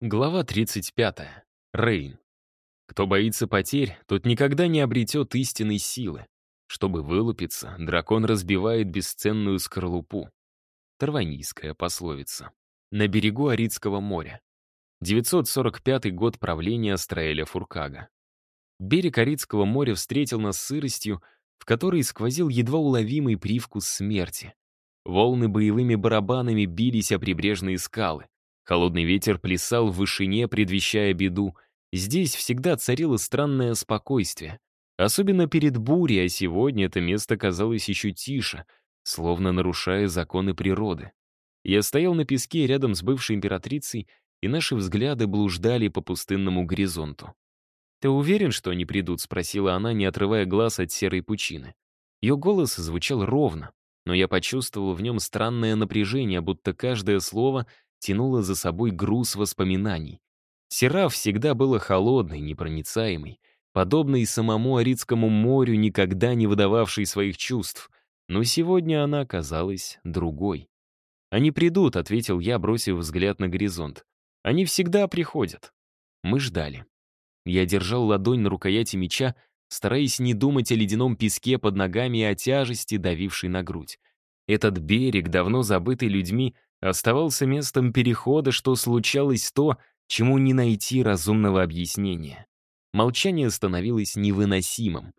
Глава 35. Рейн. Кто боится потерь, тот никогда не обретет истинной силы. Чтобы вылупиться, дракон разбивает бесценную скорлупу. Тарванийская пословица. На берегу Арицкого моря. 945 год правления Астраэля Фуркага. Берег Арицкого моря встретил нас сыростью, в которой сквозил едва уловимый привкус смерти. Волны боевыми барабанами бились о прибрежные скалы. Холодный ветер плясал в вышине, предвещая беду. Здесь всегда царило странное спокойствие. Особенно перед бурей, а сегодня это место казалось еще тише, словно нарушая законы природы. Я стоял на песке рядом с бывшей императрицей, и наши взгляды блуждали по пустынному горизонту. «Ты уверен, что они придут?» — спросила она, не отрывая глаз от серой пучины. Ее голос звучал ровно, но я почувствовал в нем странное напряжение, будто каждое слово — тянуло за собой груз воспоминаний. Сераф всегда была холодной, непроницаемой, подобной самому Арицкому морю, никогда не выдававшей своих чувств. Но сегодня она оказалась другой. «Они придут», — ответил я, бросив взгляд на горизонт. «Они всегда приходят». Мы ждали. Я держал ладонь на рукояти меча, стараясь не думать о ледяном песке под ногами и о тяжести, давившей на грудь. Этот берег, давно забытый людьми, оставался местом перехода, что случалось то, чему не найти разумного объяснения. Молчание становилось невыносимым.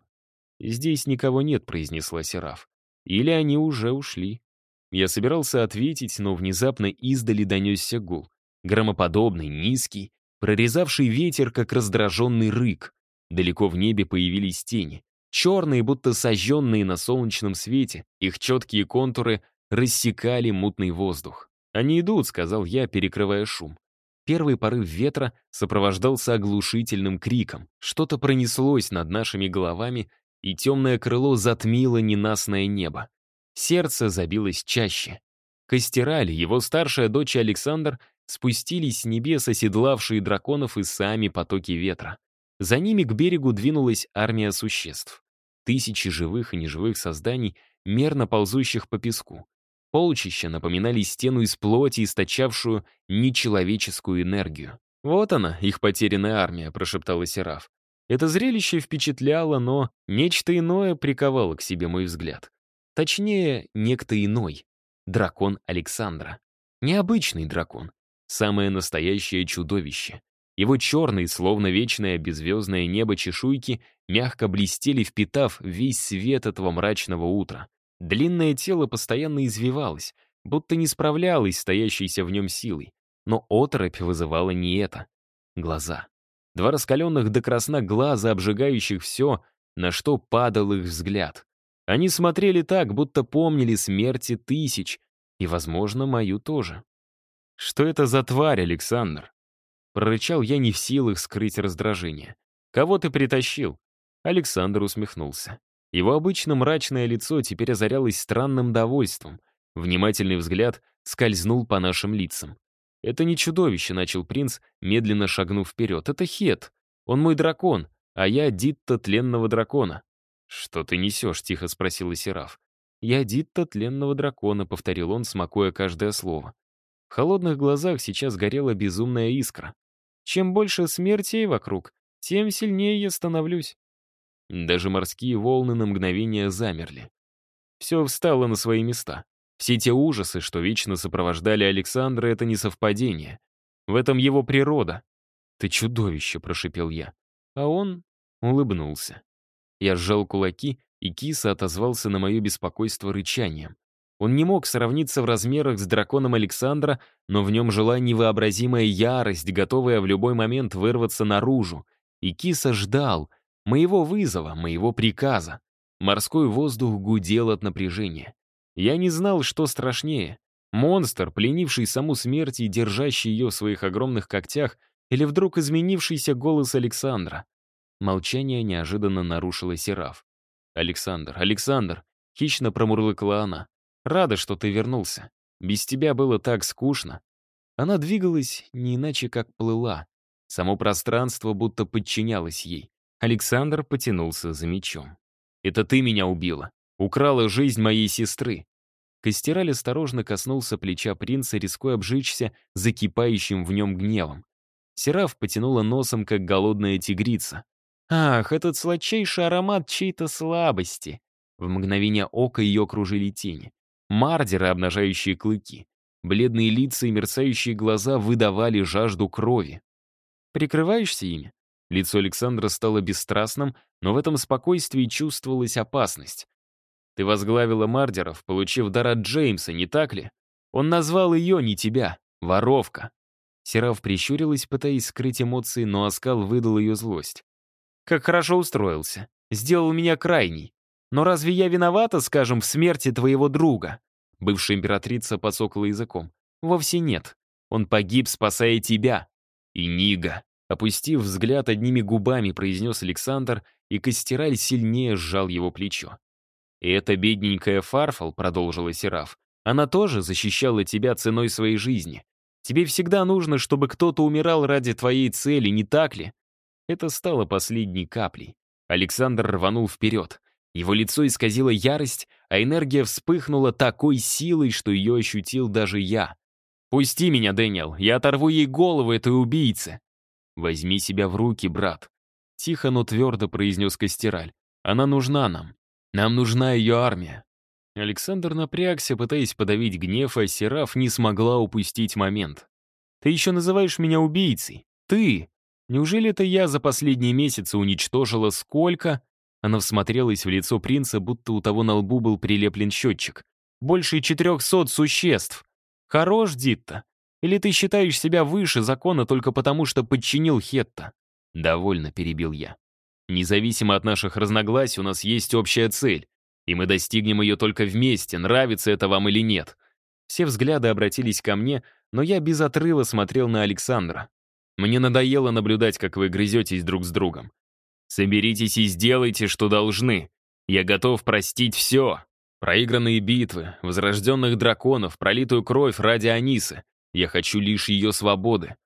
«Здесь никого нет», — произнесла Сераф. «Или они уже ушли». Я собирался ответить, но внезапно издали донесся гул. Громоподобный, низкий, прорезавший ветер, как раздраженный рык. Далеко в небе появились тени. Черные, будто сожженные на солнечном свете, их четкие контуры рассекали мутный воздух. «Они идут», — сказал я, перекрывая шум. Первый порыв ветра сопровождался оглушительным криком. Что-то пронеслось над нашими головами, и темное крыло затмило ненастное небо. Сердце забилось чаще. Костераль, его старшая дочь Александр, спустились с небес, оседлавшие драконов и сами потоки ветра. За ними к берегу двинулась армия существ. Тысячи живых и неживых созданий, мерно ползущих по песку. Полчища напоминали стену из плоти, источавшую нечеловеческую энергию. «Вот она, их потерянная армия», — прошептала Сераф. Это зрелище впечатляло, но нечто иное приковало к себе мой взгляд. Точнее, некто иной. Дракон Александра. Необычный дракон. Самое настоящее чудовище. Его черные, словно вечное беззвездное небо чешуйки, мягко блестели, впитав весь свет этого мрачного утра. Длинное тело постоянно извивалось, будто не справлялось с стоящейся в нем силой. Но оторопь вызывала не это. Глаза. Два раскаленных до красна глаза, обжигающих все, на что падал их взгляд. Они смотрели так, будто помнили смерти тысяч, и, возможно, мою тоже. «Что это за тварь, Александр?» Прорычал я не в силах скрыть раздражение. «Кого ты притащил?» Александр усмехнулся. Его обычно мрачное лицо теперь озарялось странным довольством. Внимательный взгляд скользнул по нашим лицам. «Это не чудовище», — начал принц, медленно шагнув вперед. «Это Хет. Он мой дракон, а я Дитта Тленного Дракона». «Что ты несешь?» — тихо спросила Сераф. «Я Дитта Тленного Дракона», — повторил он, смакуя каждое слово. В холодных глазах сейчас горела безумная искра. «Чем больше смертей вокруг, тем сильнее я становлюсь. Даже морские волны на мгновение замерли. Все встало на свои места. Все те ужасы, что вечно сопровождали Александра, это не совпадение. В этом его природа. «Ты чудовище!» — прошипел я. А он улыбнулся. Я сжал кулаки, и киса отозвался на мое беспокойство рычанием. Он не мог сравниться в размерах с драконом Александра, но в нем жила невообразимая ярость, готовая в любой момент вырваться наружу. И киса ждал — Моего вызова, моего приказа. Морской воздух гудел от напряжения. Я не знал, что страшнее. Монстр, пленивший саму смерть и держащий ее в своих огромных когтях, или вдруг изменившийся голос Александра. Молчание неожиданно нарушило Сераф. «Александр, Александр!» — хищно промурлыкала она. «Рада, что ты вернулся. Без тебя было так скучно». Она двигалась не иначе, как плыла. Само пространство будто подчинялось ей. Александр потянулся за мечом. «Это ты меня убила. Украла жизнь моей сестры». Костераль осторожно коснулся плеча принца, рискуя обжечься закипающим в нем гневом. Сераф потянула носом, как голодная тигрица. «Ах, этот сладчайший аромат чьей-то слабости!» В мгновение ока ее кружили тени. Мардеры, обнажающие клыки. Бледные лица и мерцающие глаза выдавали жажду крови. «Прикрываешься ими?» Лицо Александра стало бесстрастным, но в этом спокойствии чувствовалась опасность. «Ты возглавила Мардеров, получив дар от Джеймса, не так ли? Он назвал ее, не тебя, воровка». Сераф прищурилась, пытаясь скрыть эмоции, но оскал выдал ее злость. «Как хорошо устроился. Сделал меня крайней. Но разве я виновата, скажем, в смерти твоего друга?» Бывшая императрица подсокла языком. «Вовсе нет. Он погиб, спасая тебя. И Нига». Опустив взгляд одними губами, произнес Александр, и Костераль сильнее сжал его плечо. «И эта бедненькая Фарфал», — продолжила Сераф, — «она тоже защищала тебя ценой своей жизни. Тебе всегда нужно, чтобы кто-то умирал ради твоей цели, не так ли?» Это стало последней каплей. Александр рванул вперед. Его лицо исказило ярость, а энергия вспыхнула такой силой, что ее ощутил даже я. «Пусти меня, Дэниел, я оторву ей голову этой убийце!» «Возьми себя в руки, брат», — тихо, но твердо произнес Костераль. «Она нужна нам. Нам нужна ее армия». Александр напрягся, пытаясь подавить гнев, а Сераф не смогла упустить момент. «Ты еще называешь меня убийцей? Ты! Неужели это я за последние месяцы уничтожила сколько?» Она всмотрелась в лицо принца, будто у того на лбу был прилеплен счетчик. «Больше четырехсот существ! Хорош, Дитта! Или ты считаешь себя выше закона только потому, что подчинил Хетта?» «Довольно», — перебил я. «Независимо от наших разногласий, у нас есть общая цель, и мы достигнем ее только вместе, нравится это вам или нет». Все взгляды обратились ко мне, но я без отрыва смотрел на Александра. Мне надоело наблюдать, как вы грызетесь друг с другом. «Соберитесь и сделайте, что должны. Я готов простить все. Проигранные битвы, возрожденных драконов, пролитую кровь ради Анисы. Я хочу лишь ее свободы».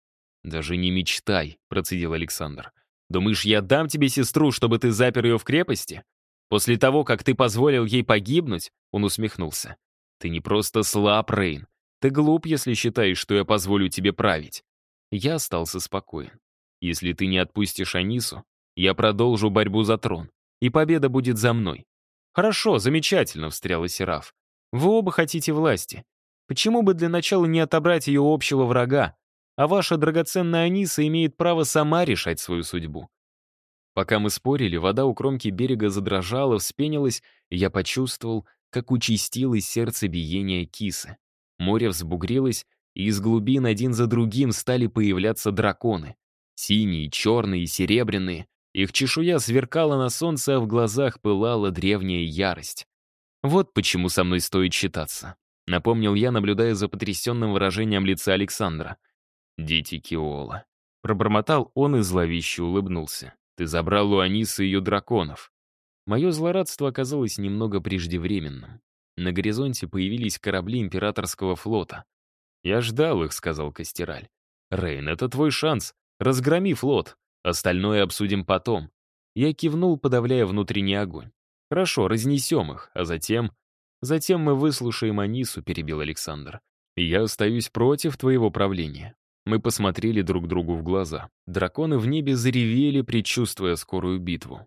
«Даже не мечтай», — процедил Александр. «Думаешь, я дам тебе сестру, чтобы ты запер ее в крепости? После того, как ты позволил ей погибнуть?» Он усмехнулся. «Ты не просто слаб, Рейн. Ты глуп, если считаешь, что я позволю тебе править». Я остался спокоен. «Если ты не отпустишь Анису, я продолжу борьбу за трон, и победа будет за мной». «Хорошо, замечательно», — встрял Исераф. «Вы оба хотите власти, Почему бы для начала не отобрать ее общего врага? А ваша драгоценная Аниса имеет право сама решать свою судьбу. Пока мы спорили, вода у кромки берега задрожала, вспенилась, и я почувствовал, как участилось сердцебиение кисы. Море взбугрилось, и из глубин один за другим стали появляться драконы. Синие, черные, серебряные. Их чешуя сверкала на солнце, а в глазах пылала древняя ярость. Вот почему со мной стоит считаться. Напомнил я, наблюдая за потрясенным выражением лица Александра. «Дети Киола». Пробормотал он и зловеще улыбнулся. «Ты забрал у Анисы ее драконов». Мое злорадство оказалось немного преждевременным. На горизонте появились корабли императорского флота. «Я ждал их», — сказал Костераль. «Рейн, это твой шанс. Разгроми флот. Остальное обсудим потом». Я кивнул, подавляя внутренний огонь. «Хорошо, разнесем их, а затем «Затем мы выслушаем Анису», — перебил Александр. «Я остаюсь против твоего правления». Мы посмотрели друг другу в глаза. Драконы в небе заревели, предчувствуя скорую битву.